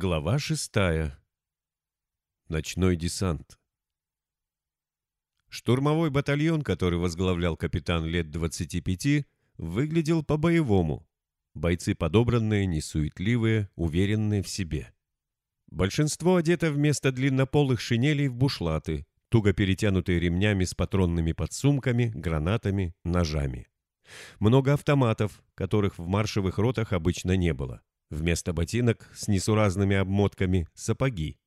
Глава шестая. Ночной десант. Штурмовой батальон, который возглавлял капитан лет 25, выглядел по-боевому. Бойцы подобранные, несуетливые, уверенные в себе. Большинство одето вместо длиннополых шинелей в бушлаты, туго перетянутые ремнями с патронными подсумками, гранатами, ножами. Много автоматов, которых в маршевых ротах обычно не было. Вместо ботинок с несуразными обмотками – сапоги.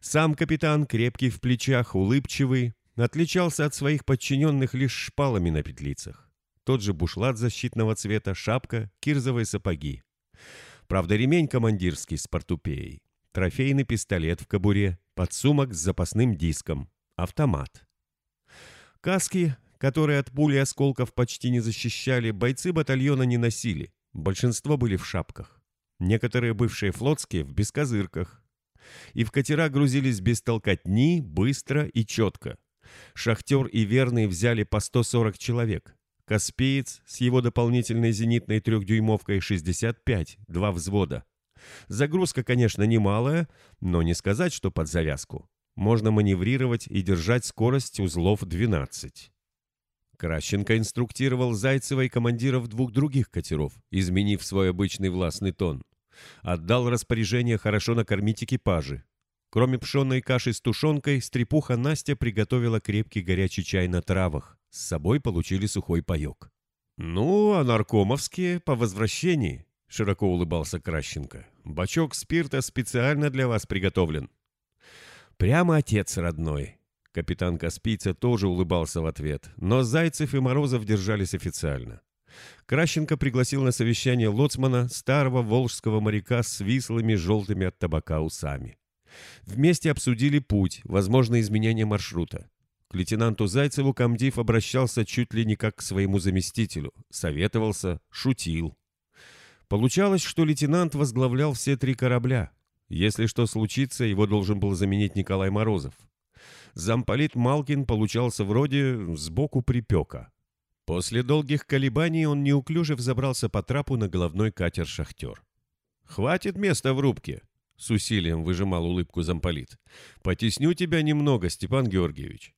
Сам капитан, крепкий в плечах, улыбчивый, отличался от своих подчиненных лишь шпалами на петлицах. Тот же бушлат защитного цвета, шапка, кирзовые сапоги. Правда, ремень командирский с портупеей. Трофейный пистолет в кобуре, подсумок с запасным диском, автомат. Каски, которые от пули осколков почти не защищали, бойцы батальона не носили. Большинство были в шапках. Некоторые бывшие флотские в бескозырках. И в катера грузились без толкотни, быстро и четко. Шахтер и Верный взяли по 140 человек. Каспиец с его дополнительной зенитной трехдюймовкой 65, два взвода. Загрузка, конечно, немалая, но не сказать, что под завязку. Можно маневрировать и держать скорость узлов 12. Кращенко инструктировал Зайцева и командиров двух других катеров, изменив свой обычный властный тон. Отдал распоряжение хорошо накормить экипажи. Кроме пшенной каши с тушенкой, стрепуха Настя приготовила крепкий горячий чай на травах. С собой получили сухой паек. «Ну, а наркомовские по возвращении», — широко улыбался Кращенко. «Бачок спирта специально для вас приготовлен». «Прямо отец родной», Капитан Каспийца тоже улыбался в ответ, но Зайцев и Морозов держались официально. Кращенко пригласил на совещание лоцмана, старого волжского моряка с вислыми желтыми от табака усами. Вместе обсудили путь, возможное изменение маршрута. К лейтенанту Зайцеву комдив обращался чуть ли не как к своему заместителю, советовался, шутил. Получалось, что лейтенант возглавлял все три корабля. Если что случится, его должен был заменить Николай Морозов замполит Малкин получался вроде сбоку припека. После долгих колебаний он неуклюже взобрался по трапу на головной катер «Шахтер». «Хватит места в рубке!» — с усилием выжимал улыбку замполит. «Потесню тебя немного, Степан Георгиевич».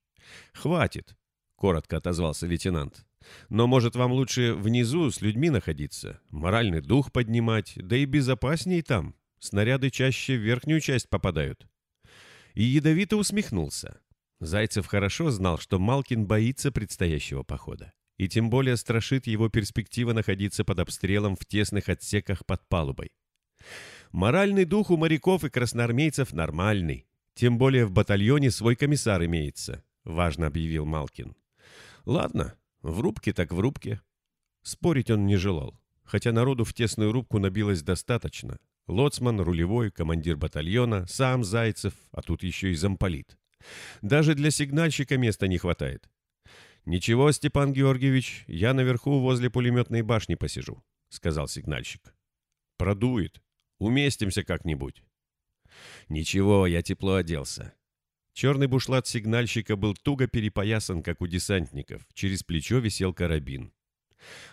«Хватит!» — коротко отозвался лейтенант. «Но, может, вам лучше внизу с людьми находиться, моральный дух поднимать, да и безопасней там. Снаряды чаще в верхнюю часть попадают» и ядовито усмехнулся. Зайцев хорошо знал, что Малкин боится предстоящего похода. И тем более страшит его перспектива находиться под обстрелом в тесных отсеках под палубой. Моральный дух у моряков и красноармейцев нормальный. Тем более в батальоне свой комиссар имеется, важно объявил Малкин. Ладно, в рубке так в рубке. Спорить он не желал, хотя народу в тесную рубку набилось достаточно, Лоцман, рулевой, командир батальона, сам Зайцев, а тут еще и замполит. Даже для сигнальщика места не хватает. «Ничего, Степан Георгиевич, я наверху возле пулеметной башни посижу», — сказал сигнальщик. «Продует. Уместимся как-нибудь». «Ничего, я тепло оделся». Черный бушлат сигнальщика был туго перепоясан, как у десантников. Через плечо висел карабин.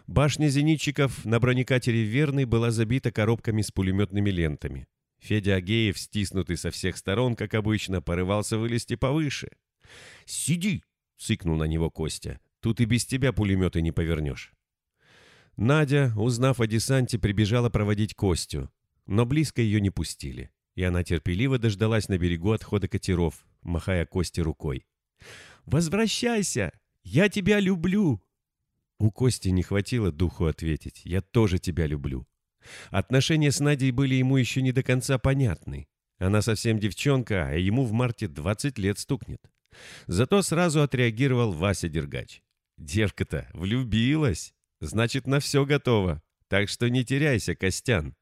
Башня зенитчиков на бронекатере «Верный» была забита коробками с пулеметными лентами. Федя Агеев, стиснутый со всех сторон, как обычно, порывался вылезти повыше. «Сиди!» — цыкнул на него Костя. «Тут и без тебя пулеметы не повернешь». Надя, узнав о десанте, прибежала проводить Костю, но близко ее не пустили, и она терпеливо дождалась на берегу отхода катеров, махая Косте рукой. «Возвращайся! Я тебя люблю!» У Кости не хватило духу ответить «Я тоже тебя люблю». Отношения с Надей были ему еще не до конца понятны. Она совсем девчонка, а ему в марте 20 лет стукнет. Зато сразу отреагировал Вася Дергач. «Девка-то влюбилась, значит, на все готова, так что не теряйся, Костян».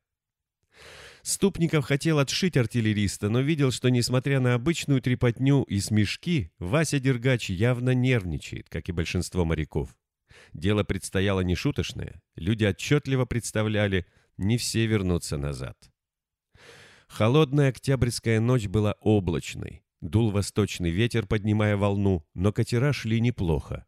Ступников хотел отшить артиллериста, но видел, что, несмотря на обычную трепотню и смешки, Вася Дергач явно нервничает, как и большинство моряков. Дело предстояло нешуточное. Люди отчетливо представляли, не все вернутся назад. Холодная октябрьская ночь была облачной. Дул восточный ветер, поднимая волну, но катера шли неплохо.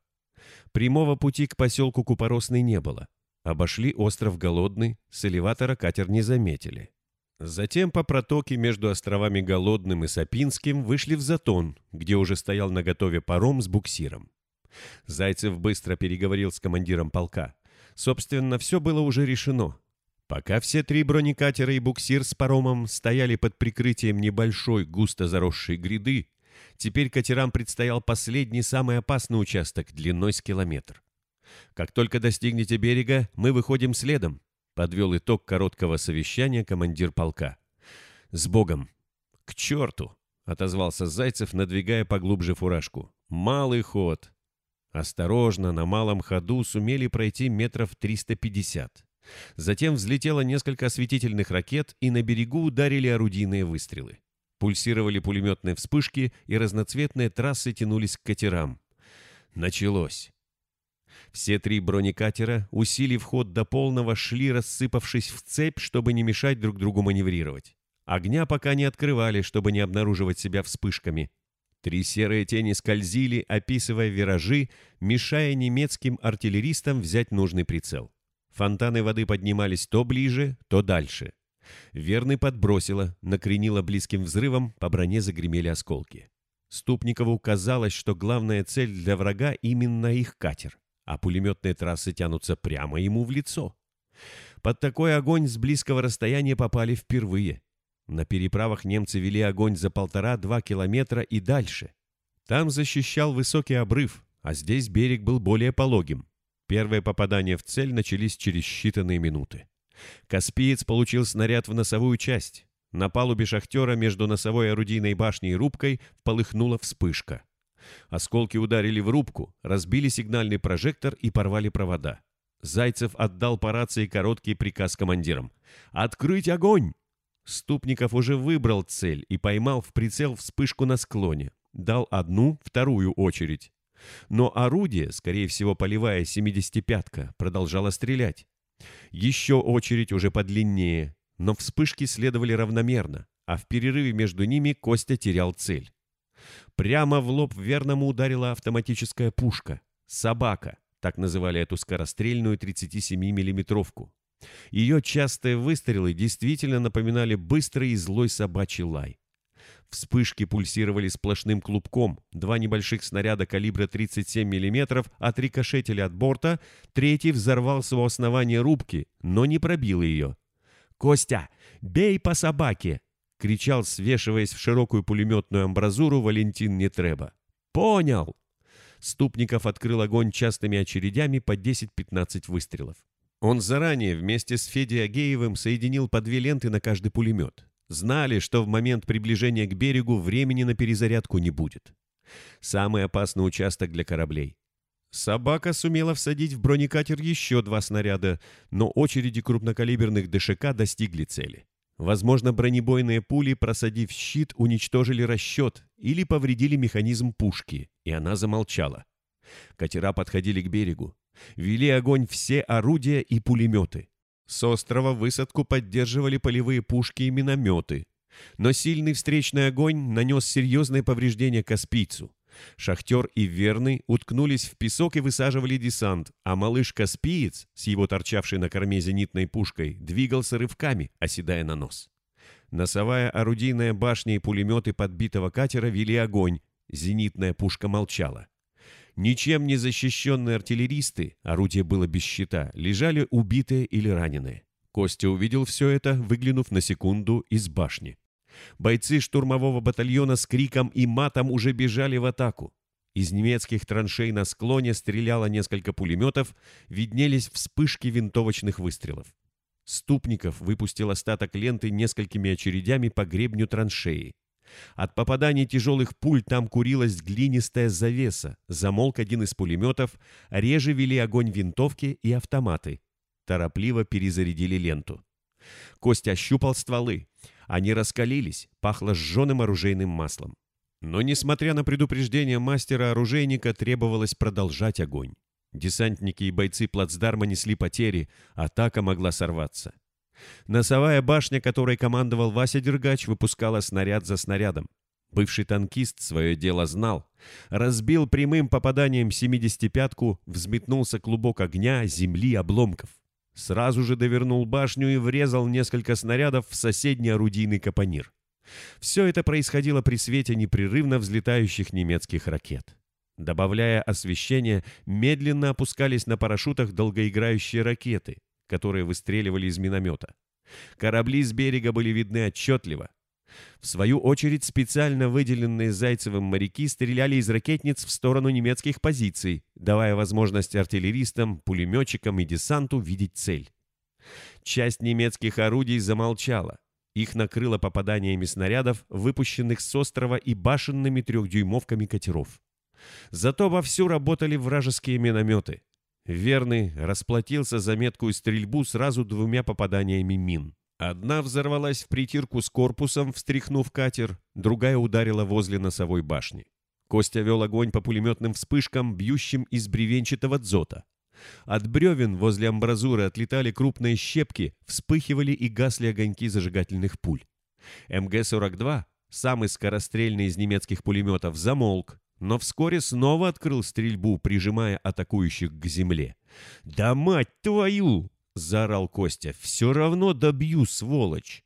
Прямого пути к поселку Купоросный не было. Обошли остров Голодный, с элеватора катер не заметили. Затем по протоке между островами Голодным и Сапинским вышли в Затон, где уже стоял наготове паром с буксиром. Зайцев быстро переговорил с командиром полка. Собственно, все было уже решено. Пока все три бронекатера и буксир с паромом стояли под прикрытием небольшой, густо заросшей гряды, теперь катерам предстоял последний, самый опасный участок длиной с километр. Как только достигнете берега, мы выходим следом, Подвел итог короткого совещания командир полка. «С Богом!» «К черту!» — отозвался Зайцев, надвигая поглубже фуражку. «Малый ход!» Осторожно, на малом ходу сумели пройти метров 350. Затем взлетело несколько осветительных ракет, и на берегу ударили орудийные выстрелы. Пульсировали пулеметные вспышки, и разноцветные трассы тянулись к катерам. Началось. Все три бронекатера, усилив ход до полного, шли, рассыпавшись в цепь, чтобы не мешать друг другу маневрировать. Огня пока не открывали, чтобы не обнаруживать себя вспышками. Три серые тени скользили, описывая виражи, мешая немецким артиллеристам взять нужный прицел. Фонтаны воды поднимались то ближе, то дальше. Верный подбросило, накренило близким взрывом, по броне загремели осколки. Ступникову казалось, что главная цель для врага именно их катер а пулеметные трассы тянутся прямо ему в лицо. Под такой огонь с близкого расстояния попали впервые. На переправах немцы вели огонь за полтора-два километра и дальше. Там защищал высокий обрыв, а здесь берег был более пологим. Первые попадания в цель начались через считанные минуты. Каспиец получил снаряд в носовую часть. На палубе шахтера между носовой орудийной башней и рубкой полыхнула вспышка. Осколки ударили в рубку, разбили сигнальный прожектор и порвали провода. Зайцев отдал по рации короткий приказ командирам. «Открыть огонь!» Ступников уже выбрал цель и поймал в прицел вспышку на склоне. Дал одну, вторую очередь. Но орудие, скорее всего полевая 75-ка, продолжало стрелять. Еще очередь уже подлиннее, но вспышки следовали равномерно, а в перерыве между ними Костя терял цель. Прямо в лоб верному ударила автоматическая пушка. «Собака», так называли эту скорострельную 37-миллиметровку. Ее частые выстрелы действительно напоминали быстрый и злой собачий лай. Вспышки пульсировали сплошным клубком, два небольших снаряда калибра 37 мм отрикошетили от борта, третий взорвался у основания рубки, но не пробил ее. «Костя, бей по собаке!» — кричал, свешиваясь в широкую пулеметную амбразуру Валентин Нетреба. «Понял!» Ступников открыл огонь частыми очередями по 10-15 выстрелов. Он заранее вместе с Федей Агеевым соединил по две ленты на каждый пулемет. Знали, что в момент приближения к берегу времени на перезарядку не будет. Самый опасный участок для кораблей. Собака сумела всадить в бронекатер еще два снаряда, но очереди крупнокалиберных ДШК достигли цели. Возможно, бронебойные пули, просадив щит, уничтожили расчет или повредили механизм пушки, и она замолчала. Катера подходили к берегу. Вели огонь все орудия и пулеметы. С острова высадку поддерживали полевые пушки и минометы. Но сильный встречный огонь нанес серьезные повреждения Каспийцу. Шахтер и Верный уткнулись в песок и высаживали десант, а малыш-каспиец, с его торчавшей на корме зенитной пушкой, двигался рывками, оседая на нос. Носовая орудийная башня и пулеметы подбитого катера вели огонь, зенитная пушка молчала. Ничем не защищенные артиллеристы, орудие было без щита, лежали убитые или раненые. Костя увидел все это, выглянув на секунду из башни. Бойцы штурмового батальона с криком и матом уже бежали в атаку. Из немецких траншей на склоне стреляло несколько пулеметов, виднелись вспышки винтовочных выстрелов. Ступников выпустил остаток ленты несколькими очередями по гребню траншеи. От попаданий тяжелых пуль там курилась глинистая завеса, замолк один из пулеметов, реже вели огонь винтовки и автоматы. Торопливо перезарядили ленту. Костя ощупал стволы. Они раскалились, пахло сжженным оружейным маслом. Но, несмотря на предупреждение мастера-оружейника, требовалось продолжать огонь. Десантники и бойцы плацдарма несли потери, атака могла сорваться. Носовая башня, которой командовал Вася Дергач, выпускала снаряд за снарядом. Бывший танкист свое дело знал. Разбил прямым попаданием 75-ку, взметнулся клубок огня, земли, обломков. Сразу же довернул башню и врезал несколько снарядов в соседний орудийный капонир. Все это происходило при свете непрерывно взлетающих немецких ракет. Добавляя освещение, медленно опускались на парашютах долгоиграющие ракеты, которые выстреливали из миномета. Корабли с берега были видны отчетливо. В свою очередь, специально выделенные Зайцевым моряки стреляли из ракетниц в сторону немецких позиций, давая возможность артиллеристам, пулеметчикам и десанту видеть цель. Часть немецких орудий замолчала. Их накрыло попаданиями снарядов, выпущенных с острова и башенными трехдюймовками катеров. Зато вовсю работали вражеские минометы. Верный расплатился за меткую стрельбу сразу двумя попаданиями мин. Одна взорвалась в притирку с корпусом, встряхнув катер, другая ударила возле носовой башни. Костя вел огонь по пулеметным вспышкам, бьющим из бревенчатого дзота. От бревен возле амбразуры отлетали крупные щепки, вспыхивали и гасли огоньки зажигательных пуль. МГ-42, самый скорострельный из немецких пулеметов, замолк, но вскоре снова открыл стрельбу, прижимая атакующих к земле. «Да мать твою!» — заорал Костя. «Все равно добью, сволочь!»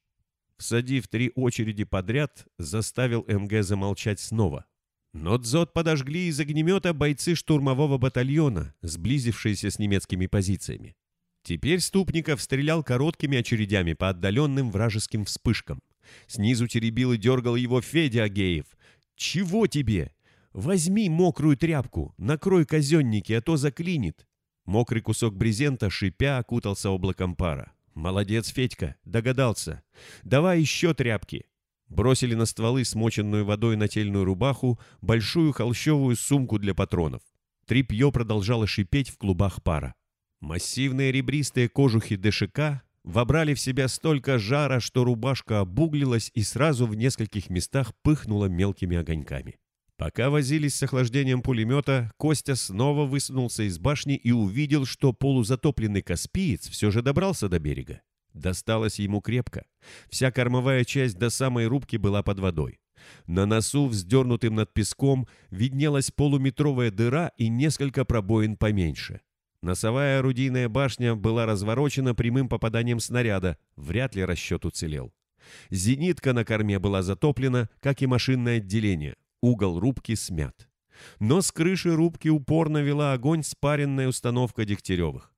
Всадив три очереди подряд, заставил МГ замолчать снова. Но дзот подожгли из огнемета бойцы штурмового батальона, сблизившиеся с немецкими позициями. Теперь Ступников стрелял короткими очередями по отдаленным вражеским вспышкам. Снизу теребил и дергал его Федя Агеев. «Чего тебе? Возьми мокрую тряпку, накрой казенники, а то заклинит». Мокрый кусок брезента, шипя, окутался облаком пара. «Молодец, Федька, догадался. Давай еще тряпки». Бросили на стволы смоченную водой нательную рубаху, большую холщовую сумку для патронов. Трипье продолжало шипеть в клубах пара. Массивные ребристые кожухи ДШК вобрали в себя столько жара, что рубашка обуглилась и сразу в нескольких местах пыхнула мелкими огоньками. Пока возились с охлаждением пулемета, Костя снова высунулся из башни и увидел, что полузатопленный Каспиец все же добрался до берега. Досталось ему крепко. Вся кормовая часть до самой рубки была под водой. На носу, вздернутым над песком, виднелась полуметровая дыра и несколько пробоин поменьше. Носовая орудийная башня была разворочена прямым попаданием снаряда, вряд ли расчет уцелел. Зенитка на корме была затоплена, как и машинное отделение. Угол рубки смят. Но с крыши рубки упорно вела огонь спаренная установка Дегтяревых.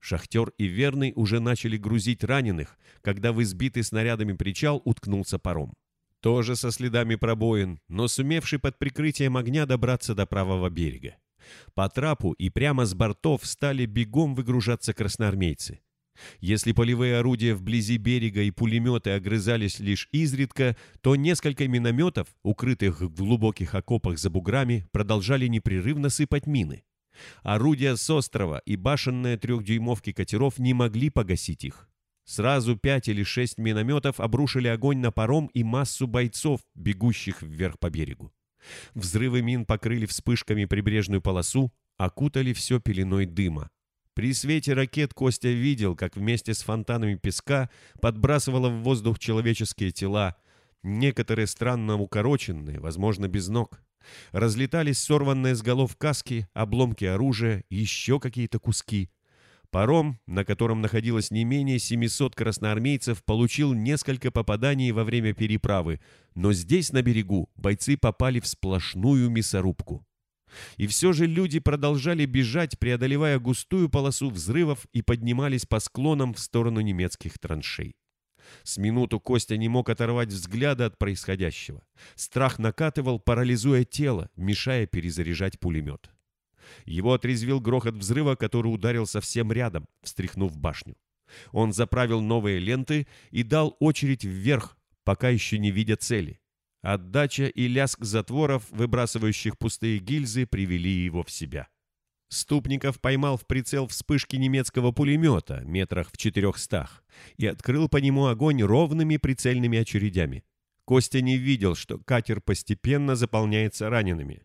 Шахтер и Верный уже начали грузить раненых, когда в избитый снарядами причал уткнулся паром. Тоже со следами пробоин, но сумевший под прикрытием огня добраться до правого берега. По трапу и прямо с бортов стали бегом выгружаться красноармейцы. Если полевые орудия вблизи берега и пулеметы огрызались лишь изредка, то несколько минометов, укрытых в глубоких окопах за буграми, продолжали непрерывно сыпать мины. Орудия с острова и башенные трехдюймовки катеров не могли погасить их. Сразу пять или шесть минометов обрушили огонь на паром и массу бойцов, бегущих вверх по берегу. Взрывы мин покрыли вспышками прибрежную полосу, окутали все пеленой дыма. При свете ракет Костя видел, как вместе с фонтанами песка подбрасывало в воздух человеческие тела, некоторые странно укороченные, возможно, без ног. Разлетались сорванные с голов каски, обломки оружия, еще какие-то куски. Паром, на котором находилось не менее 700 красноармейцев, получил несколько попаданий во время переправы, но здесь, на берегу, бойцы попали в сплошную мясорубку. И все же люди продолжали бежать, преодолевая густую полосу взрывов и поднимались по склонам в сторону немецких траншей. С минуту Костя не мог оторвать взгляда от происходящего. Страх накатывал, парализуя тело, мешая перезаряжать пулемет. Его отрезвил грохот взрыва, который ударил совсем рядом, встряхнув башню. Он заправил новые ленты и дал очередь вверх, пока еще не видя цели. Отдача и лязг затворов, выбрасывающих пустые гильзы, привели его в себя. Ступников поймал в прицел вспышки немецкого пулемета метрах в четырехстах и открыл по нему огонь ровными прицельными очередями. Костя не видел, что катер постепенно заполняется ранеными.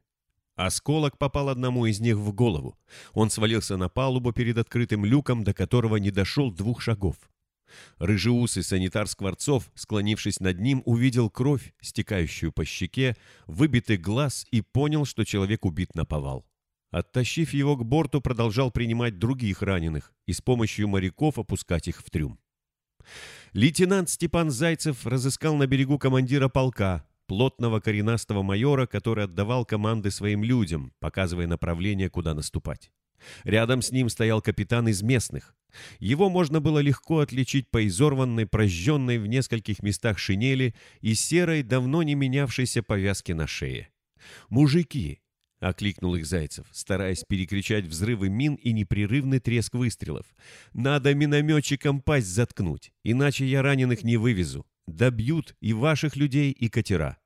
Осколок попал одному из них в голову. Он свалился на палубу перед открытым люком, до которого не дошел двух шагов. Рыжеусый санитар Скворцов, склонившись над ним, увидел кровь, стекающую по щеке, выбитый глаз и понял, что человек убит на повал. Оттащив его к борту, продолжал принимать других раненых и с помощью моряков опускать их в трюм. Лейтенант Степан Зайцев разыскал на берегу командира полка, плотного коренастого майора, который отдавал команды своим людям, показывая направление, куда наступать. Рядом с ним стоял капитан из местных. Его можно было легко отличить по изорванной, прожженной в нескольких местах шинели и серой, давно не менявшейся повязке на шее. «Мужики!» — окликнул их Зайцев, стараясь перекричать взрывы мин и непрерывный треск выстрелов. «Надо минометчикам пасть заткнуть, иначе я раненых не вывезу. Добьют и ваших людей, и катера».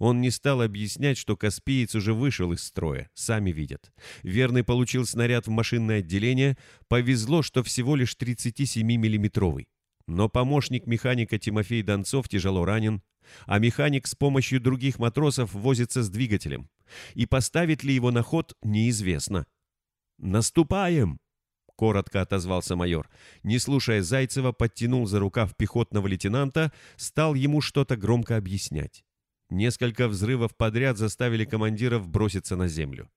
Он не стал объяснять, что Каспиец уже вышел из строя, сами видят. Верный получил снаряд в машинное отделение, повезло, что всего лишь 37-миллиметровый. Но помощник механика Тимофей Донцов тяжело ранен, а механик с помощью других матросов возится с двигателем. И поставит ли его на ход, неизвестно. «Наступаем!» — коротко отозвался майор. Не слушая Зайцева, подтянул за рукав пехотного лейтенанта, стал ему что-то громко объяснять. Несколько взрывов подряд заставили командиров броситься на землю.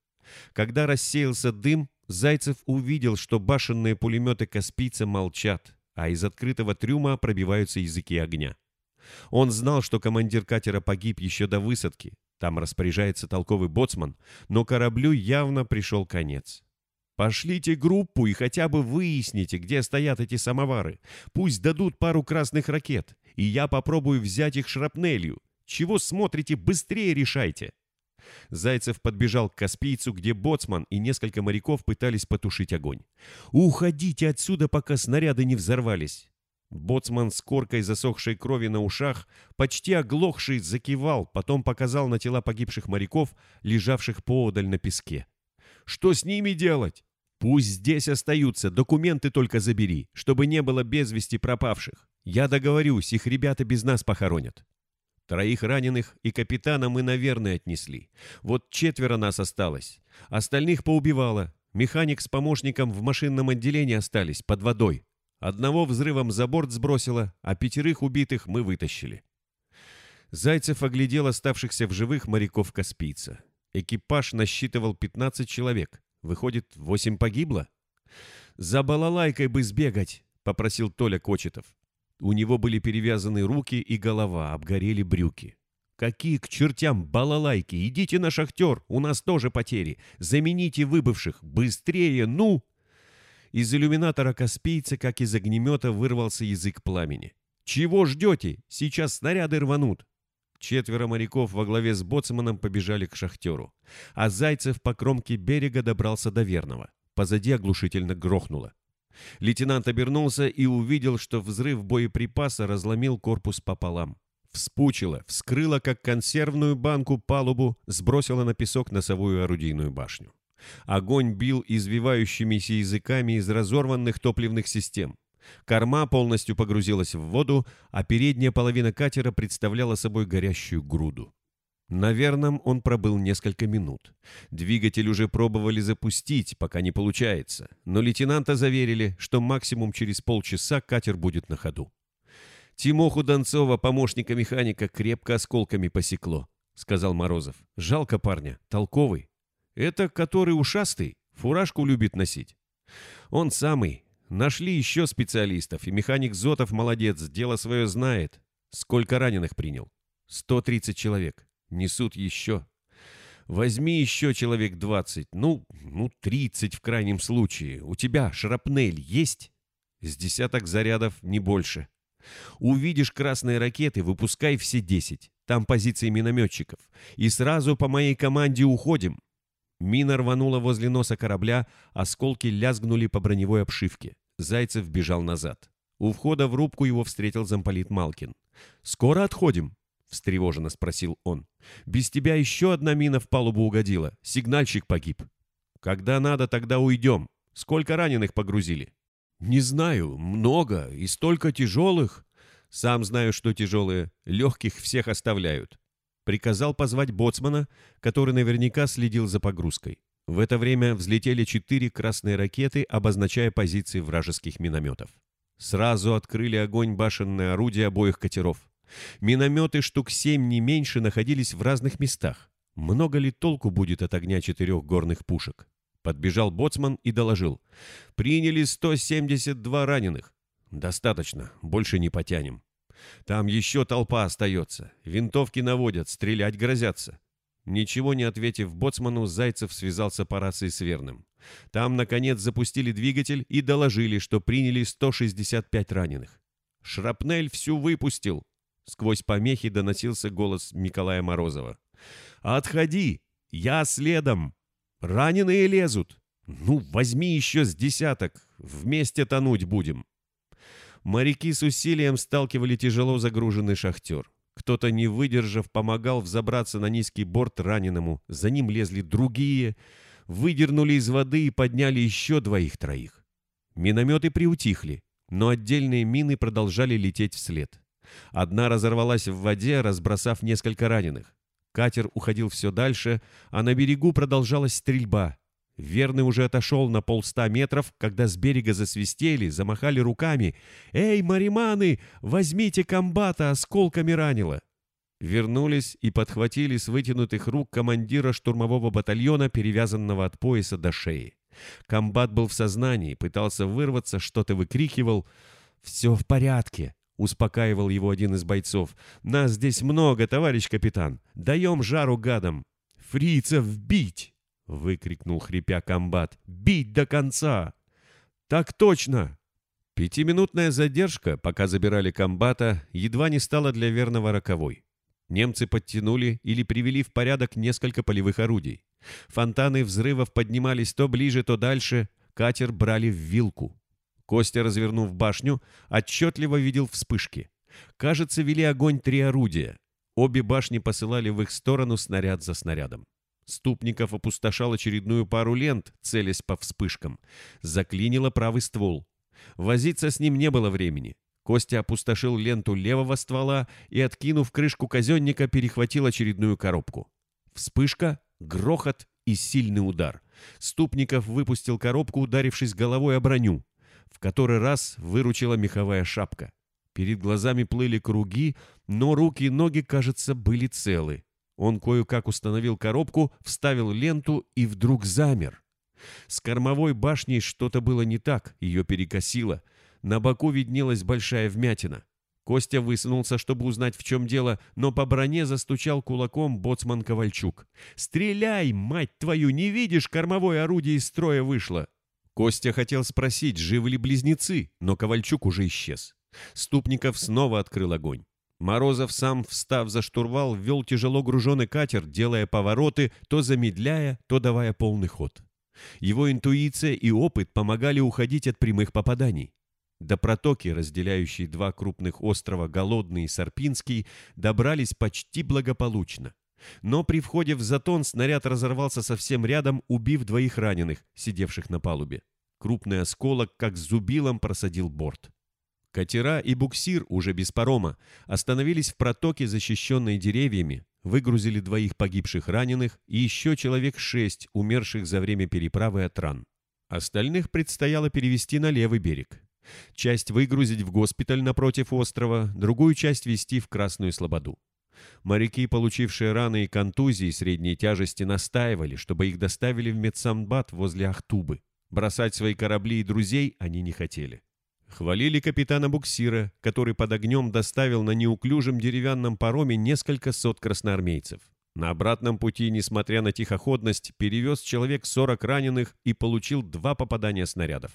Когда рассеялся дым, Зайцев увидел, что башенные пулеметы Каспийца молчат, а из открытого трюма пробиваются языки огня. Он знал, что командир катера погиб еще до высадки, там распоряжается толковый боцман, но кораблю явно пришел конец. «Пошлите группу и хотя бы выясните, где стоят эти самовары. Пусть дадут пару красных ракет, и я попробую взять их шрапнелью. Чего смотрите, быстрее решайте!» Зайцев подбежал к Каспийцу, где боцман и несколько моряков пытались потушить огонь. «Уходите отсюда, пока снаряды не взорвались!» Боцман с коркой засохшей крови на ушах, почти оглохший, закивал, потом показал на тела погибших моряков, лежавших поодаль на песке. «Что с ними делать?» «Пусть здесь остаются, документы только забери, чтобы не было без вести пропавших. Я договорюсь, их ребята без нас похоронят». Троих раненых и капитана мы, наверное, отнесли. Вот четверо нас осталось. Остальных поубивало. Механик с помощником в машинном отделении остались, под водой. Одного взрывом за борт сбросило, а пятерых убитых мы вытащили. Зайцев оглядел оставшихся в живых моряков-каспийца. Экипаж насчитывал 15 человек. Выходит, восемь погибло? «За балалайкой бы сбегать», — попросил Толя Кочетов. У него были перевязаны руки и голова, обгорели брюки. «Какие к чертям балалайки? Идите на шахтер, у нас тоже потери. Замените выбывших. Быстрее, ну!» Из иллюминатора Каспийца, как из огнемета, вырвался язык пламени. «Чего ждете? Сейчас снаряды рванут!» Четверо моряков во главе с боцманом побежали к шахтеру. А Зайцев по кромке берега добрался до Верного. Позади оглушительно грохнуло. Лейтенант обернулся и увидел, что взрыв боеприпаса разломил корпус пополам. Вспучило, вскрыло, как консервную банку, палубу, сбросило на песок носовую орудийную башню. Огонь бил извивающимися языками из разорванных топливных систем. Корма полностью погрузилась в воду, а передняя половина катера представляла собой горящую груду. На Верном он пробыл несколько минут. Двигатель уже пробовали запустить, пока не получается, но лейтенанта заверили, что максимум через полчаса катер будет на ходу. «Тимоху Донцова, помощника механика, крепко осколками посекло», — сказал Морозов. «Жалко парня, толковый. Это который ушастый, фуражку любит носить». «Он самый. Нашли еще специалистов, и механик Зотов молодец, дело свое знает. Сколько раненых принял?» «130 человек. Несут еще. Возьми еще человек двадцать, ну, ну, тридцать в крайнем случае. У тебя шрапнель есть? С десяток зарядов, не больше. Увидишь красные ракеты, выпускай все десять. Там позиции минометчиков. И сразу по моей команде уходим. Мина рванула возле носа корабля, осколки лязгнули по броневой обшивке. Зайцев бежал назад. У входа в рубку его встретил замполит Малкин. «Скоро отходим?» Встревоженно спросил он. «Без тебя еще одна мина в палубу угодила. Сигнальщик погиб». «Когда надо, тогда уйдем. Сколько раненых погрузили?» «Не знаю. Много. И столько тяжелых». «Сам знаю, что тяжелые. Легких всех оставляют». Приказал позвать боцмана, который наверняка следил за погрузкой. В это время взлетели четыре красные ракеты, обозначая позиции вражеских минометов. Сразу открыли огонь башенные орудия обоих катеров. Минометы штук семь не меньше находились в разных местах. Много ли толку будет от огня четырех горных пушек? Подбежал боцман и доложил. «Приняли 172 раненых. Достаточно, больше не потянем. Там еще толпа остается. Винтовки наводят, стрелять грозятся». Ничего не ответив боцману, Зайцев связался по рации с Верным. Там, наконец, запустили двигатель и доложили, что приняли 165 раненых. «Шрапнель всю выпустил!» Сквозь помехи доносился голос Николая Морозова. «Отходи! Я следом! Раненые лезут! Ну, возьми еще с десяток! Вместе тонуть будем!» Моряки с усилием сталкивали тяжело загруженный шахтер. Кто-то, не выдержав, помогал взобраться на низкий борт раненому. За ним лезли другие, выдернули из воды и подняли еще двоих-троих. Минометы приутихли, но отдельные мины продолжали лететь вслед. Одна разорвалась в воде, разбросав несколько раненых. Катер уходил все дальше, а на берегу продолжалась стрельба. Верный уже отошел на полста метров, когда с берега засвистели, замахали руками. «Эй, мариманы, возьмите комбата, осколками ранило!» Вернулись и подхватили с вытянутых рук командира штурмового батальона, перевязанного от пояса до шеи. Комбат был в сознании, пытался вырваться, что-то выкрикивал. «Все в порядке», — успокаивал его один из бойцов. «Нас здесь много, товарищ капитан. Даем жару гадам. Фрицев бить!» — выкрикнул хрипя комбат. «Бить до конца!» «Так точно!» Пятиминутная задержка, пока забирали комбата, едва не стала для верного роковой. Немцы подтянули или привели в порядок несколько полевых орудий. Фонтаны взрывов поднимались то ближе, то дальше. Катер брали в вилку. Костя, развернув башню, отчетливо видел вспышки. Кажется, вели огонь три орудия. Обе башни посылали в их сторону снаряд за снарядом. Ступников опустошал очередную пару лент, целясь по вспышкам. Заклинило правый ствол. Возиться с ним не было времени. Костя опустошил ленту левого ствола и, откинув крышку казенника, перехватил очередную коробку. Вспышка, грохот и сильный удар. Ступников выпустил коробку, ударившись головой о броню. В который раз выручила меховая шапка. Перед глазами плыли круги, но руки и ноги, кажется, были целы. Он кое-как установил коробку, вставил ленту и вдруг замер. С кормовой башней что-то было не так, ее перекосило. На боку виднелась большая вмятина. Костя высунулся, чтобы узнать, в чем дело, но по броне застучал кулаком боцман Ковальчук. «Стреляй, мать твою, не видишь, кормовое орудие из строя вышло!» Костя хотел спросить, живы ли близнецы, но Ковальчук уже исчез. Ступников снова открыл огонь. Морозов сам, встав за штурвал, вел тяжело груженный катер, делая повороты, то замедляя, то давая полный ход. Его интуиция и опыт помогали уходить от прямых попаданий. До протоки, разделяющей два крупных острова Голодный и Сарпинский, добрались почти благополучно. Но при входе в затон снаряд разорвался совсем рядом, убив двоих раненых, сидевших на палубе. Крупный осколок, как зубилом, просадил борт. Катера и буксир, уже без парома, остановились в протоке, защищенной деревьями, выгрузили двоих погибших раненых и еще человек шесть, умерших за время переправы от ран. Остальных предстояло перевести на левый берег. Часть выгрузить в госпиталь напротив острова, другую часть везти в Красную Слободу. Моряки, получившие раны и контузии средней тяжести, настаивали, чтобы их доставили в медсамбат возле Ахтубы. Бросать свои корабли и друзей они не хотели. Хвалили капитана буксира, который под огнем доставил на неуклюжем деревянном пароме несколько сот красноармейцев. На обратном пути, несмотря на тихоходность, перевез человек 40 раненых и получил два попадания снарядов.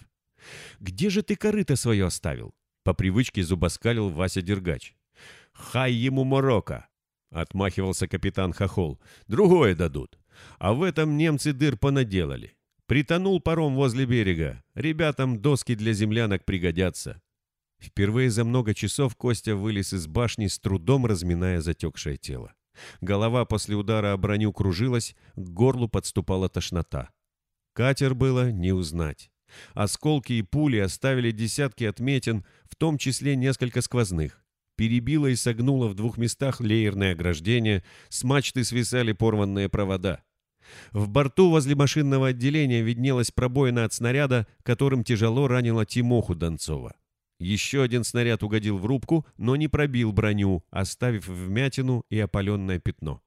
«Где же ты корыто свое оставил?» По привычке зубоскалил Вася Дергач. «Хай ему морока!» — отмахивался капитан Хохол. «Другое дадут. А в этом немцы дыр понаделали. Притонул паром возле берега. Ребятам доски для землянок пригодятся». Впервые за много часов Костя вылез из башни, с трудом разминая затекшее тело. Голова после удара о броню кружилась, к горлу подступала тошнота. Катер было не узнать. Осколки и пули оставили десятки отметин, в том числе несколько сквозных. Перебило и согнуло в двух местах леерное ограждение, с мачты свисали порванные провода. В борту возле машинного отделения виднелась пробоина от снаряда, которым тяжело ранило Тимоху Донцова. Еще один снаряд угодил в рубку, но не пробил броню, оставив вмятину и опаленное пятно.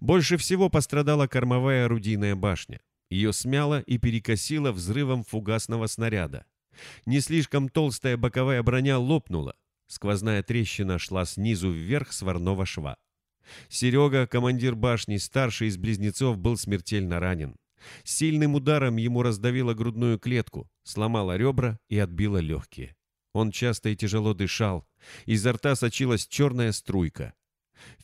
Больше всего пострадала кормовая орудийная башня. Ее смяло и перекосило взрывом фугасного снаряда. Не слишком толстая боковая броня лопнула. Сквозная трещина шла снизу вверх сварного шва. Серега, командир башни, старший из близнецов, был смертельно ранен. Сильным ударом ему раздавило грудную клетку, сломало ребра и отбило легкие. Он часто и тяжело дышал. Изо рта сочилась черная струйка.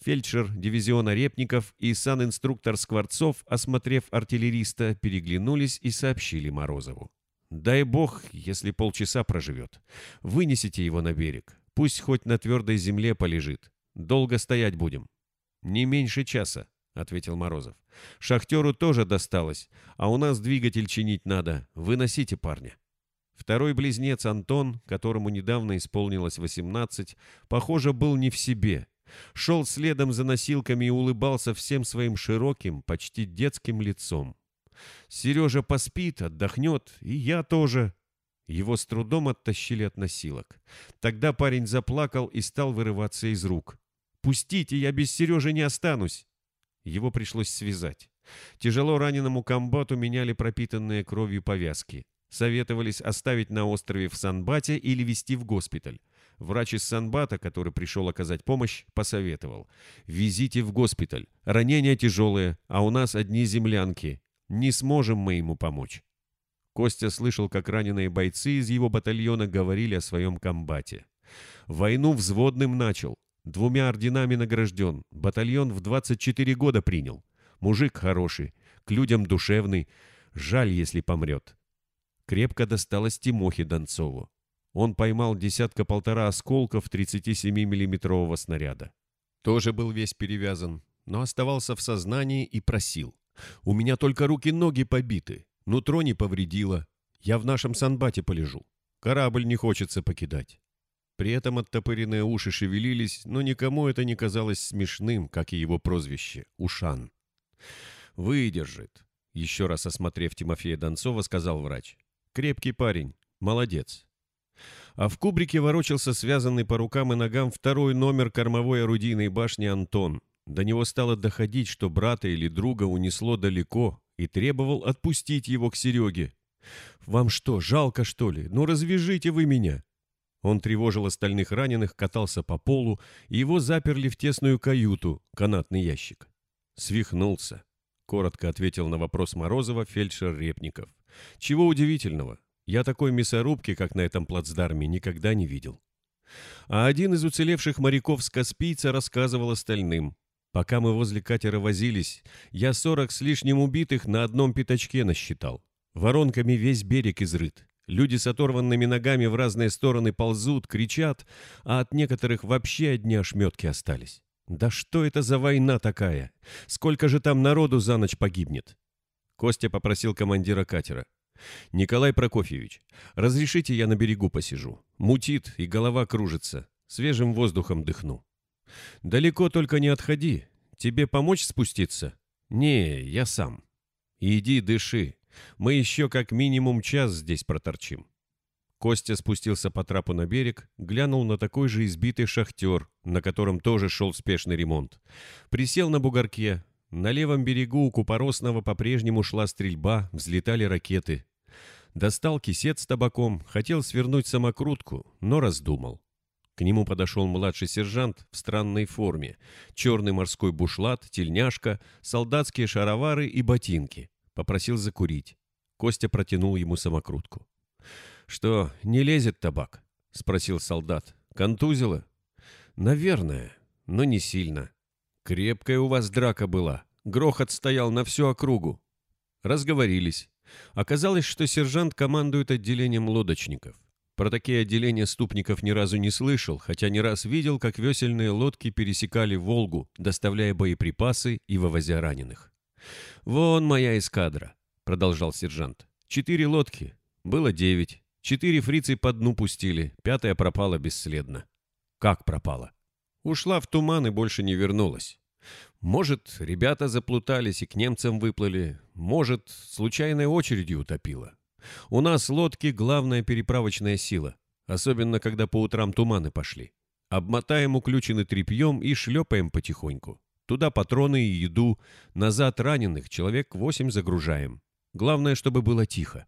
Фельдшер дивизиона Репников и санинструктор Скворцов, осмотрев артиллериста, переглянулись и сообщили Морозову. «Дай бог, если полчаса проживет. Вынесите его на берег. Пусть хоть на твердой земле полежит. Долго стоять будем». «Не меньше часа», — ответил Морозов. «Шахтеру тоже досталось, а у нас двигатель чинить надо. Выносите парня». Второй близнец Антон, которому недавно исполнилось 18, похоже, был не в себе. Шел следом за носилками и улыбался всем своим широким, почти детским лицом. «Сережа поспит, отдохнет, и я тоже». Его с трудом оттащили от носилок. Тогда парень заплакал и стал вырываться из рук. «Пустите, я без Сережи не останусь!» Его пришлось связать. Тяжело раненому комбату меняли пропитанные кровью повязки. Советовались оставить на острове в Санбате или везти в госпиталь. Врач из Санбата, который пришел оказать помощь, посоветовал. «Везите в госпиталь. Ранения тяжелые, а у нас одни землянки. Не сможем мы ему помочь». Костя слышал, как раненые бойцы из его батальона говорили о своем комбате. «Войну взводным начал. Двумя орденами награжден. Батальон в 24 года принял. Мужик хороший, к людям душевный. Жаль, если помрет крепко досталось Тимохе Донцову. Он поймал десятка-полтора осколков 37-миллиметрового снаряда. Тоже был весь перевязан, но оставался в сознании и просил. «У меня только руки-ноги побиты, нутро не повредило. Я в нашем санбате полежу. Корабль не хочется покидать». При этом оттопыренные уши шевелились, но никому это не казалось смешным, как и его прозвище — Ушан. «Выдержит», — еще раз осмотрев Тимофея Донцова, сказал врач. Крепкий парень. Молодец. А в кубрике ворочался связанный по рукам и ногам второй номер кормовой орудийной башни Антон. До него стало доходить, что брата или друга унесло далеко, и требовал отпустить его к Сереге. «Вам что, жалко, что ли? Ну развяжите вы меня!» Он тревожил остальных раненых, катался по полу, и его заперли в тесную каюту, канатный ящик. «Свихнулся», — коротко ответил на вопрос Морозова фельдшер Репников. Чего удивительного, я такой мясорубки, как на этом плацдарме, никогда не видел. А один из уцелевших моряков с Каспийца рассказывал остальным. Пока мы возле катера возились, я сорок с лишним убитых на одном пятачке насчитал. Воронками весь берег изрыт. Люди с оторванными ногами в разные стороны ползут, кричат, а от некоторых вообще одни ошметки остались. Да что это за война такая? Сколько же там народу за ночь погибнет? Костя попросил командира катера. «Николай Прокофьевич, разрешите я на берегу посижу? Мутит и голова кружится. Свежим воздухом дыхну». «Далеко только не отходи. Тебе помочь спуститься?» «Не, я сам». «Иди, дыши. Мы еще как минимум час здесь проторчим». Костя спустился по трапу на берег, глянул на такой же избитый шахтер, на котором тоже шел спешный ремонт. Присел на бугорке, на левом берегу у Купоросного по-прежнему шла стрельба, взлетали ракеты. Достал кисет с табаком, хотел свернуть самокрутку, но раздумал. К нему подошел младший сержант в странной форме. Черный морской бушлат, тельняшка, солдатские шаровары и ботинки. Попросил закурить. Костя протянул ему самокрутку. «Что, не лезет табак?» — спросил солдат. «Контузило?» «Наверное, но не сильно. Крепкая у вас драка была. Грохот стоял на всю округу. Разговорились. Оказалось, что сержант командует отделением лодочников. Про такие отделения ступников ни разу не слышал, хотя не раз видел, как весельные лодки пересекали Волгу, доставляя боеприпасы и вывозя раненых. «Вон моя эскадра», — продолжал сержант. «Четыре лодки. Было девять. Четыре фрицы по дну пустили, пятая пропала бесследно». «Как пропала?» Ушла в туман и больше не вернулась. Может, ребята заплутались и к немцам выплыли, может, случайной очередью утопила. У нас лодки — главная переправочная сила, особенно когда по утрам туманы пошли. Обмотаем уключены тряпьем и шлепаем потихоньку. Туда патроны и еду, назад раненых, человек восемь загружаем. Главное, чтобы было тихо.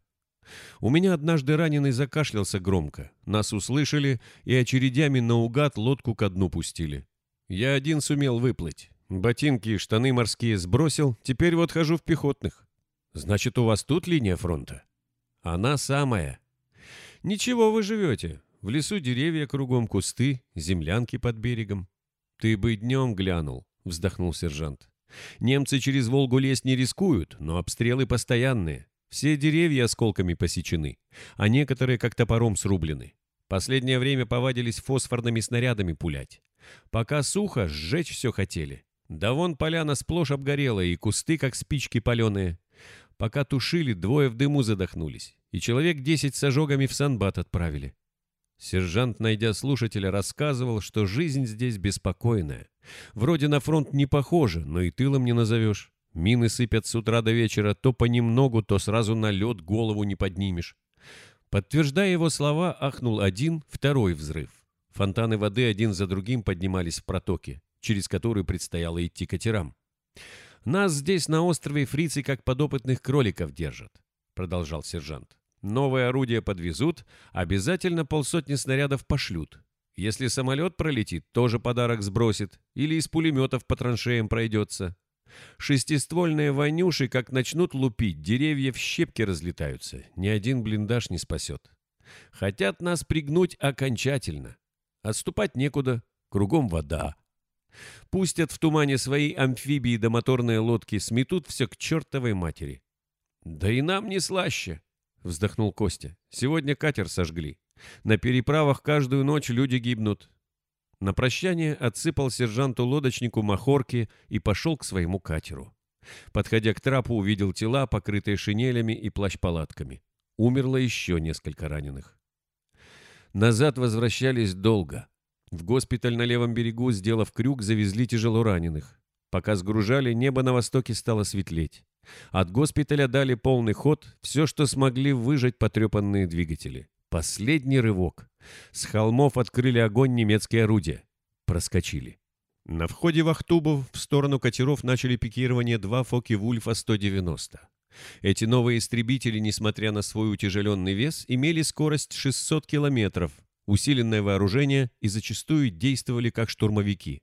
У меня однажды раненый закашлялся громко. Нас услышали и очередями наугад лодку ко дну пустили. Я один сумел выплыть. Ботинки и штаны морские сбросил, теперь вот хожу в пехотных. Значит, у вас тут линия фронта? Она самая. Ничего вы живете. В лесу деревья кругом, кусты, землянки под берегом. Ты бы днем глянул, вздохнул сержант. Немцы через Волгу лезть не рискуют, но обстрелы постоянные. Все деревья осколками посечены, а некоторые как топором срублены. Последнее время повадились фосфорными снарядами пулять. Пока сухо, сжечь все хотели. Да вон поляна сплошь обгорела, и кусты, как спички паленые. Пока тушили, двое в дыму задохнулись, и человек десять с ожогами в санбат отправили. Сержант, найдя слушателя, рассказывал, что жизнь здесь беспокойная. Вроде на фронт не похоже, но и тылом не назовешь. Мины сыпят с утра до вечера, то понемногу, то сразу на лед голову не поднимешь. Подтверждая его слова, ахнул один, второй взрыв. Фонтаны воды один за другим поднимались в протоке, через которые предстояло идти катерам. «Нас здесь на острове фрицы как подопытных кроликов держат», — продолжал сержант. «Новое орудие подвезут, обязательно полсотни снарядов пошлют. Если самолет пролетит, тоже подарок сбросит, или из пулеметов по траншеям пройдется. Шестиствольные вонюши, как начнут лупить, деревья в щепки разлетаются. Ни один блиндаж не спасет. Хотят нас пригнуть окончательно. Отступать некуда, кругом вода. Пустят в тумане свои амфибии да моторные лодки, сметут все к чертовой матери. «Да и нам не слаще», — вздохнул Костя. «Сегодня катер сожгли. На переправах каждую ночь люди гибнут. На прощание отсыпал сержанту-лодочнику махорки и пошел к своему катеру. Подходя к трапу, увидел тела, покрытые шинелями и плащ-палатками. Умерло еще несколько раненых. Назад возвращались долго. В госпиталь на левом берегу, сделав крюк, завезли тяжело раненых. Пока сгружали, небо на востоке стало светлеть. От госпиталя дали полный ход, все, что смогли выжать потрепанные двигатели. Последний рывок. С холмов открыли огонь немецкие орудия. Проскочили. На входе в Ахтубу в сторону катеров начали пикирование два Фоки-Вульфа-190. Эти новые истребители, несмотря на свой утяжеленный вес, имели скорость 600 километров, усиленное вооружение и зачастую действовали как штурмовики.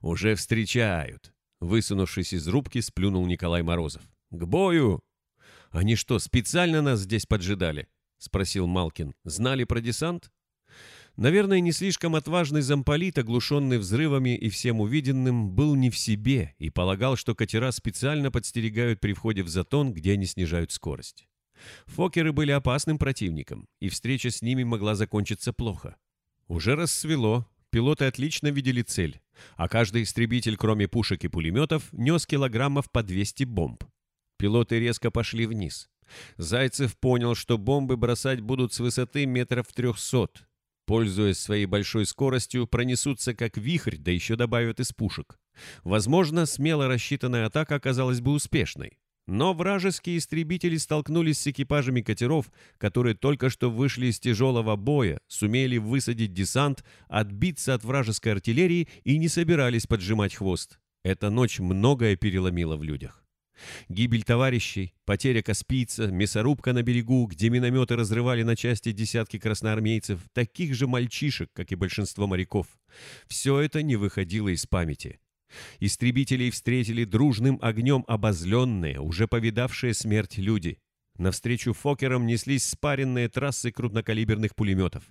«Уже встречают!» Высунувшись из рубки, сплюнул Николай Морозов. «К бою!» «Они что, специально нас здесь поджидали?» — спросил Малкин. «Знали про десант?» Наверное, не слишком отважный замполит, оглушенный взрывами и всем увиденным, был не в себе и полагал, что катера специально подстерегают при входе в затон, где они снижают скорость. Фокеры были опасным противником, и встреча с ними могла закончиться плохо. Уже рассвело, пилоты отлично видели цель, а каждый истребитель, кроме пушек и пулеметов, нес килограммов по 200 бомб. Пилоты резко пошли вниз. Зайцев понял, что бомбы бросать будут с высоты метров трехсот. Пользуясь своей большой скоростью, пронесутся как вихрь, да еще добавят из пушек. Возможно, смело рассчитанная атака оказалась бы успешной. Но вражеские истребители столкнулись с экипажами катеров, которые только что вышли из тяжелого боя, сумели высадить десант, отбиться от вражеской артиллерии и не собирались поджимать хвост. Эта ночь многое переломила в людях. Гибель товарищей, потеря Каспийца, мясорубка на берегу, где минометы разрывали на части десятки красноармейцев, таких же мальчишек, как и большинство моряков. Все это не выходило из памяти. Истребителей встретили дружным огнем обозленные, уже повидавшие смерть люди. Навстречу Фокерам неслись спаренные трассы крупнокалиберных пулеметов.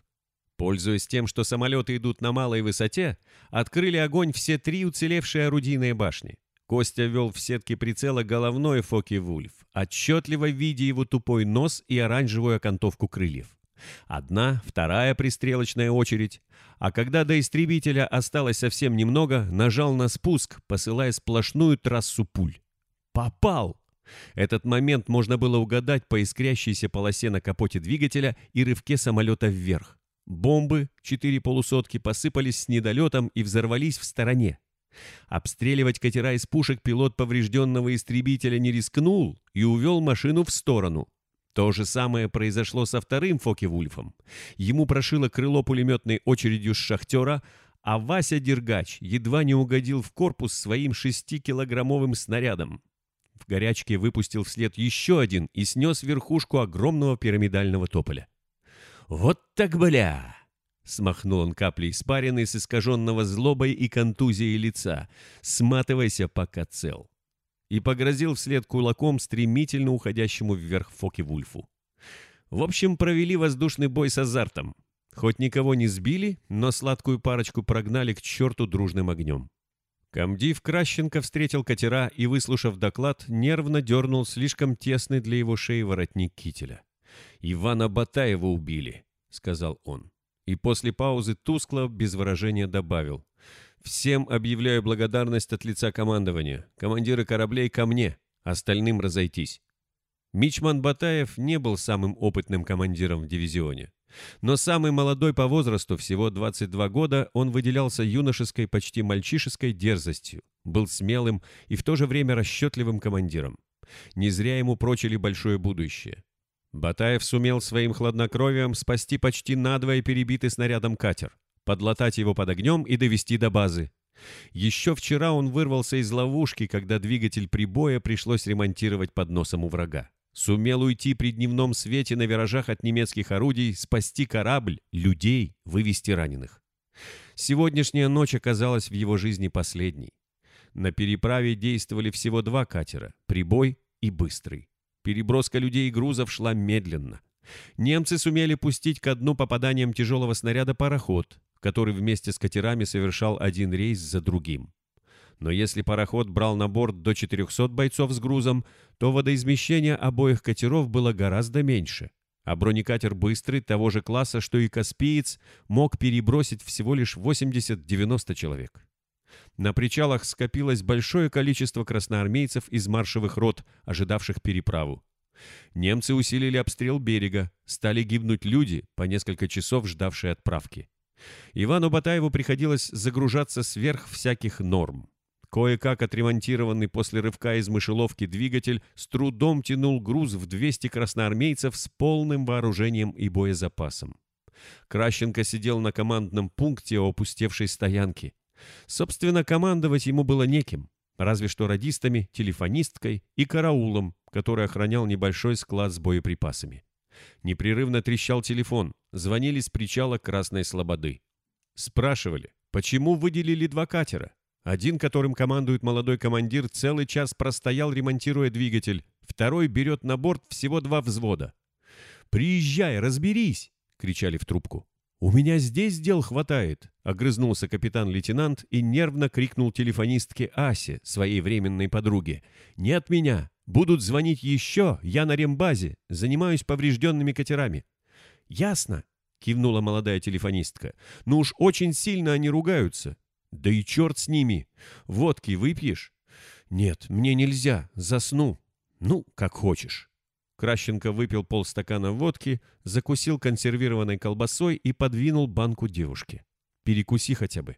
Пользуясь тем, что самолеты идут на малой высоте, открыли огонь все три уцелевшие орудийные башни. Костя вел в сетке прицела головной Фоки-Вульф, отчетливо видя его тупой нос и оранжевую окантовку крыльев. Одна, вторая пристрелочная очередь, а когда до истребителя осталось совсем немного, нажал на спуск, посылая сплошную трассу пуль. Попал! Этот момент можно было угадать по искрящейся полосе на капоте двигателя и рывке самолета вверх. Бомбы, четыре полусотки, посыпались с недолетом и взорвались в стороне. Обстреливать катера из пушек пилот поврежденного истребителя не рискнул и увел машину в сторону. То же самое произошло со вторым Фоке-Вульфом. Ему прошило крыло пулеметной очередью с шахтера, а Вася Дергач едва не угодил в корпус своим шестикилограммовым снарядом. В горячке выпустил вслед еще один и снес верхушку огромного пирамидального тополя. «Вот так бля!» Смахнул он капли испаренной с искаженного злобой и контузией лица. «Сматывайся, пока цел!» И погрозил вслед кулаком стремительно уходящему вверх Фоке-Вульфу. В общем, провели воздушный бой с азартом. Хоть никого не сбили, но сладкую парочку прогнали к черту дружным огнем. Комдив Кращенко встретил катера и, выслушав доклад, нервно дернул слишком тесный для его шеи воротник кителя. «Ивана Батаева убили», — сказал он. И после паузы тускло, без выражения добавил. «Всем объявляю благодарность от лица командования. Командиры кораблей ко мне, остальным разойтись». Мичман Батаев не был самым опытным командиром в дивизионе. Но самый молодой по возрасту, всего 22 года, он выделялся юношеской, почти мальчишеской дерзостью, был смелым и в то же время расчетливым командиром. Не зря ему прочили большое будущее. Батаев сумел своим хладнокровием спасти почти надвое перебитый снарядом катер, подлатать его под огнем и довести до базы. Еще вчера он вырвался из ловушки, когда двигатель прибоя пришлось ремонтировать под носом у врага. Сумел уйти при дневном свете на виражах от немецких орудий, спасти корабль, людей, вывести раненых. Сегодняшняя ночь оказалась в его жизни последней. На переправе действовали всего два катера – «Прибой» и «Быстрый». Переброска людей и грузов шла медленно. Немцы сумели пустить ко дну попаданием тяжелого снаряда пароход, который вместе с катерами совершал один рейс за другим. Но если пароход брал на борт до 400 бойцов с грузом, то водоизмещение обоих катеров было гораздо меньше, а бронекатер «Быстрый» того же класса, что и «Каспиец», мог перебросить всего лишь 80-90 человек. На причалах скопилось большое количество красноармейцев из маршевых рот, ожидавших переправу. Немцы усилили обстрел берега, стали гибнуть люди, по несколько часов ждавшие отправки. Ивану Батаеву приходилось загружаться сверх всяких норм. Кое-как отремонтированный после рывка из мышеловки двигатель с трудом тянул груз в 200 красноармейцев с полным вооружением и боезапасом. Кращенко сидел на командном пункте опустевшей стоянки. Собственно, командовать ему было неким, разве что радистами, телефонисткой и караулом, который охранял небольшой склад с боеприпасами. Непрерывно трещал телефон, звонили с причала Красной Слободы. Спрашивали, почему выделили два катера? Один, которым командует молодой командир, целый час простоял, ремонтируя двигатель. Второй берет на борт всего два взвода. «Приезжай, разберись!» — кричали в трубку. «У меня здесь дел хватает!» — огрызнулся капитан-лейтенант и нервно крикнул телефонистке Асе, своей временной подруге. «Не от меня! Будут звонить еще! Я на рембазе! Занимаюсь поврежденными катерами!» «Ясно!» — кивнула молодая телефонистка. «Ну уж очень сильно они ругаются. Да и черт с ними. Водки выпьешь? Нет, мне нельзя, засну. Ну, как хочешь. Кращенко выпил полстакана водки, закусил консервированной колбасой и подвинул банку девушке. «Перекуси хотя бы».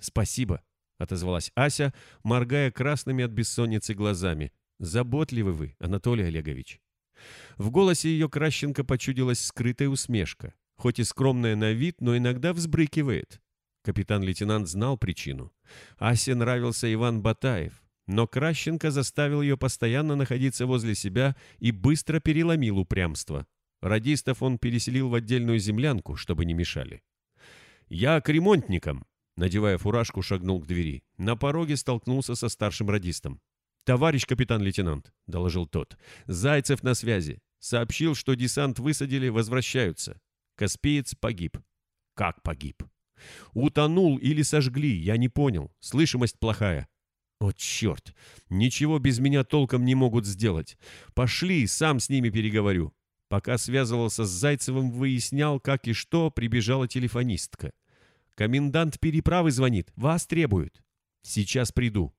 «Спасибо», — отозвалась Ася, моргая красными от бессонницы глазами. «Заботливы вы, Анатолий Олегович». В голосе ее Кращенко почудилась скрытая усмешка. Хоть и скромная на вид, но иногда взбрыкивает. Капитан-лейтенант знал причину. Асе нравился Иван Батаев, но Кращенко заставил ее постоянно находиться возле себя и быстро переломил упрямство. Радистов он переселил в отдельную землянку, чтобы не мешали. «Я к ремонтникам», — надевая фуражку, шагнул к двери. На пороге столкнулся со старшим радистом. «Товарищ капитан-лейтенант», — доложил тот, — «Зайцев на связи. Сообщил, что десант высадили, возвращаются. Каспиец погиб». «Как погиб?» Утонул или сожгли, я не понял. Слышимость плохая. О, черт! Ничего без меня толком не могут сделать. Пошли, сам с ними переговорю. Пока связывался с Зайцевым, выяснял, как и что, прибежала телефонистка. Комендант переправы звонит, вас требуют. Сейчас приду.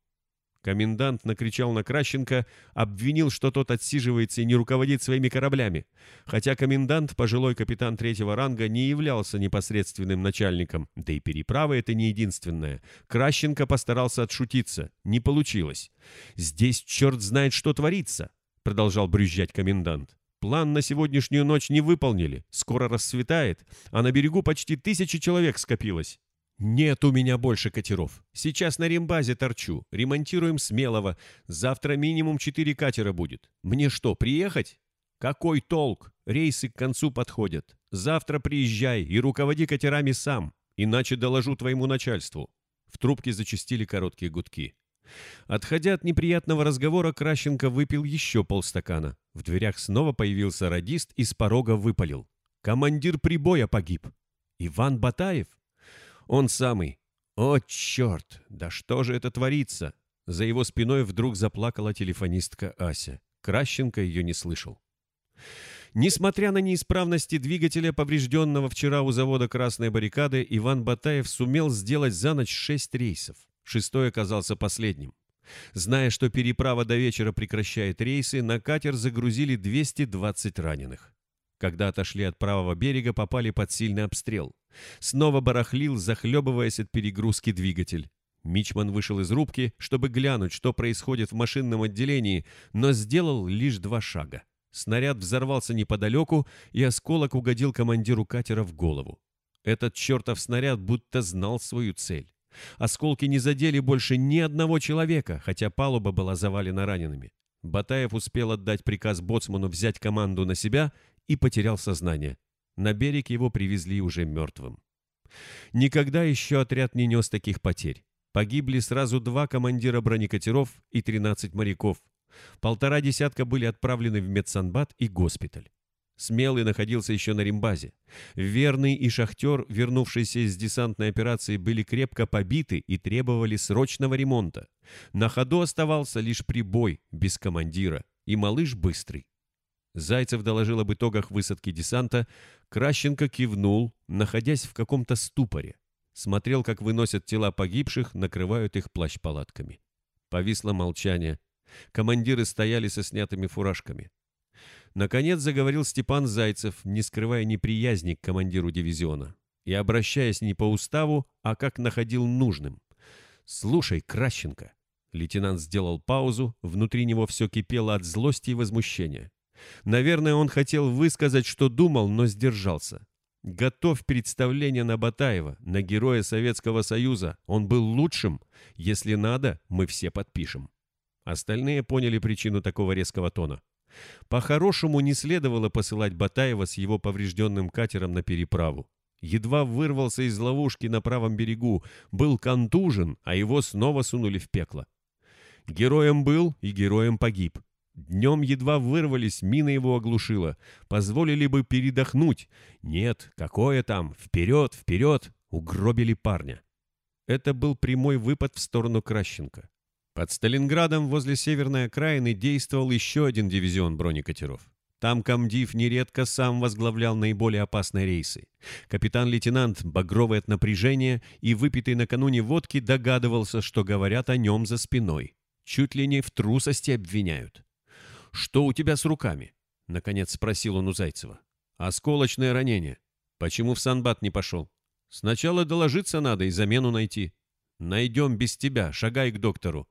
Комендант накричал на Кращенко, обвинил, что тот отсиживается и не руководит своими кораблями. Хотя комендант, пожилой капитан третьего ранга, не являлся непосредственным начальником, да и переправа это не единственная. Кращенко постарался отшутиться. Не получилось. «Здесь черт знает, что творится», — продолжал брюзжать комендант. План на сегодняшнюю ночь не выполнили. Скоро рассветает, а на берегу почти тысячи человек скопилось. «Нет у меня больше катеров. Сейчас на рембазе торчу. Ремонтируем смелого. Завтра минимум четыре катера будет. Мне что, приехать?» «Какой толк? Рейсы к концу подходят. Завтра приезжай и руководи катерами сам, иначе доложу твоему начальству». В трубке зачастили короткие гудки. Отходя от неприятного разговора, Кращенко выпил еще полстакана. В дверях снова появился радист и с порога выпалил. «Командир прибоя погиб». «Иван Батаев?» Он самый. О, черт! Да что же это творится? За его спиной вдруг заплакала телефонистка Ася. Кращенко ее не слышал. Несмотря на неисправности двигателя, поврежденного вчера у завода «Красной баррикады», Иван Батаев сумел сделать за ночь шесть рейсов. Шестой оказался последним. Зная, что переправа до вечера прекращает рейсы, на катер загрузили 220 раненых. Когда отошли от правого берега, попали под сильный обстрел. Снова барахлил, захлебываясь от перегрузки двигатель. Мичман вышел из рубки, чтобы глянуть, что происходит в машинном отделении, но сделал лишь два шага. Снаряд взорвался неподалеку, и осколок угодил командиру катера в голову. Этот чертов снаряд будто знал свою цель. Осколки не задели больше ни одного человека, хотя палуба была завалена ранеными. Батаев успел отдать приказ боцману взять команду на себя и потерял сознание. На берег его привезли уже мертвым. Никогда еще отряд не нес таких потерь. Погибли сразу два командира бронекатеров и 13 моряков. Полтора десятка были отправлены в медсанбат и госпиталь. Смелый находился еще на рембазе. Верный и шахтер, вернувшиеся из десантной операции, были крепко побиты и требовали срочного ремонта. На ходу оставался лишь прибой, без командира, и малыш быстрый. Зайцев доложил об итогах высадки десанта. Кращенко кивнул, находясь в каком-то ступоре. Смотрел, как выносят тела погибших, накрывают их плащ-палатками. Повисло молчание. Командиры стояли со снятыми фуражками. Наконец заговорил Степан Зайцев, не скрывая неприязни к командиру дивизиона. И обращаясь не по уставу, а как находил нужным. «Слушай, Кращенко!» Лейтенант сделал паузу, внутри него все кипело от злости и возмущения. Наверное, он хотел высказать, что думал, но сдержался. Готов представление на Батаева, на героя Советского Союза. Он был лучшим. Если надо, мы все подпишем. Остальные поняли причину такого резкого тона. По-хорошему не следовало посылать Батаева с его поврежденным катером на переправу. Едва вырвался из ловушки на правом берегу, был контужен, а его снова сунули в пекло. Героем был и героем погиб. Днем едва вырвались, мина его оглушила. Позволили бы передохнуть. Нет, какое там, вперед, вперед, угробили парня. Это был прямой выпад в сторону Кращенко. Под Сталинградом возле северной окраины действовал еще один дивизион бронекатеров. Там комдив нередко сам возглавлял наиболее опасные рейсы. Капитан-лейтенант, багровый от напряжения и выпитый накануне водки, догадывался, что говорят о нем за спиной. Чуть ли не в трусости обвиняют. «Что у тебя с руками?» — наконец спросил он у Зайцева. «Осколочное ранение. Почему в санбат не пошел? Сначала доложиться надо и замену найти. Найдем без тебя, шагай к доктору».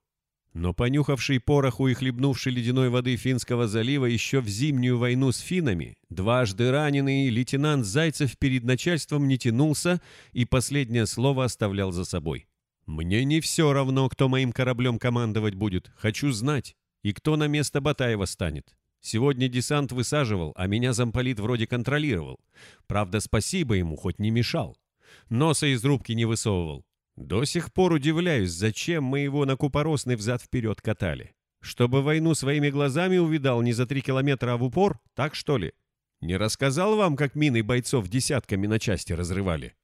Но понюхавший пороху и хлебнувший ледяной воды Финского залива еще в зимнюю войну с финнами, дважды раненый лейтенант Зайцев перед начальством не тянулся и последнее слово оставлял за собой. «Мне не все равно, кто моим кораблем командовать будет. Хочу знать. И кто на место Батаева станет? Сегодня десант высаживал, а меня замполит вроде контролировал. Правда, спасибо ему, хоть не мешал. Носа из рубки не высовывал. До сих пор удивляюсь, зачем мы его на купоросный взад-вперед катали. Чтобы войну своими глазами увидал не за три километра, а в упор, так что ли? Не рассказал вам, как мины бойцов десятками на части разрывали?»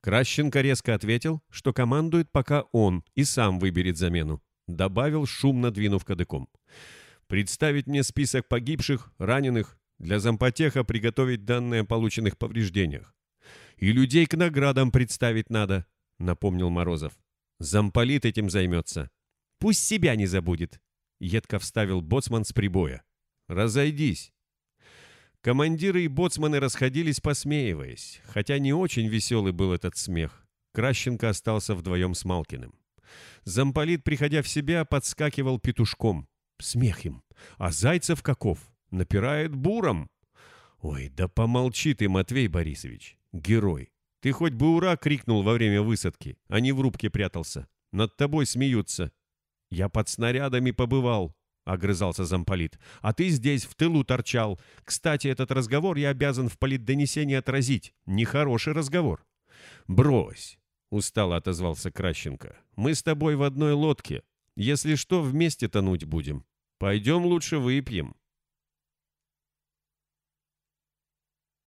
Кращенко резко ответил, что командует пока он и сам выберет замену. Добавил, шумно двинув кадыком. «Представить мне список погибших, раненых, для зампотеха приготовить данные о полученных повреждениях. И людей к наградам представить надо», — напомнил Морозов. «Замполит этим займется. Пусть себя не забудет», — едко вставил боцман с прибоя. «Разойдись». Командиры и боцманы расходились, посмеиваясь, хотя не очень веселый был этот смех. Кращенко остался вдвоем с Малкиным. Замполит, приходя в себя, подскакивал петушком. Смех им. А Зайцев каков? Напирает буром. Ой, да помолчи ты, Матвей Борисович. Герой. Ты хоть бы «Ура!» крикнул во время высадки, а не в рубке прятался. Над тобой смеются». «Я под снарядами побывал», — огрызался замполит. «А ты здесь, в тылу торчал. Кстати, этот разговор я обязан в политдонесении отразить. Нехороший разговор». «Брось», — устало отозвался Кращенко. «Мы с тобой в одной лодке. Если что, вместе тонуть будем. Пойдем лучше выпьем».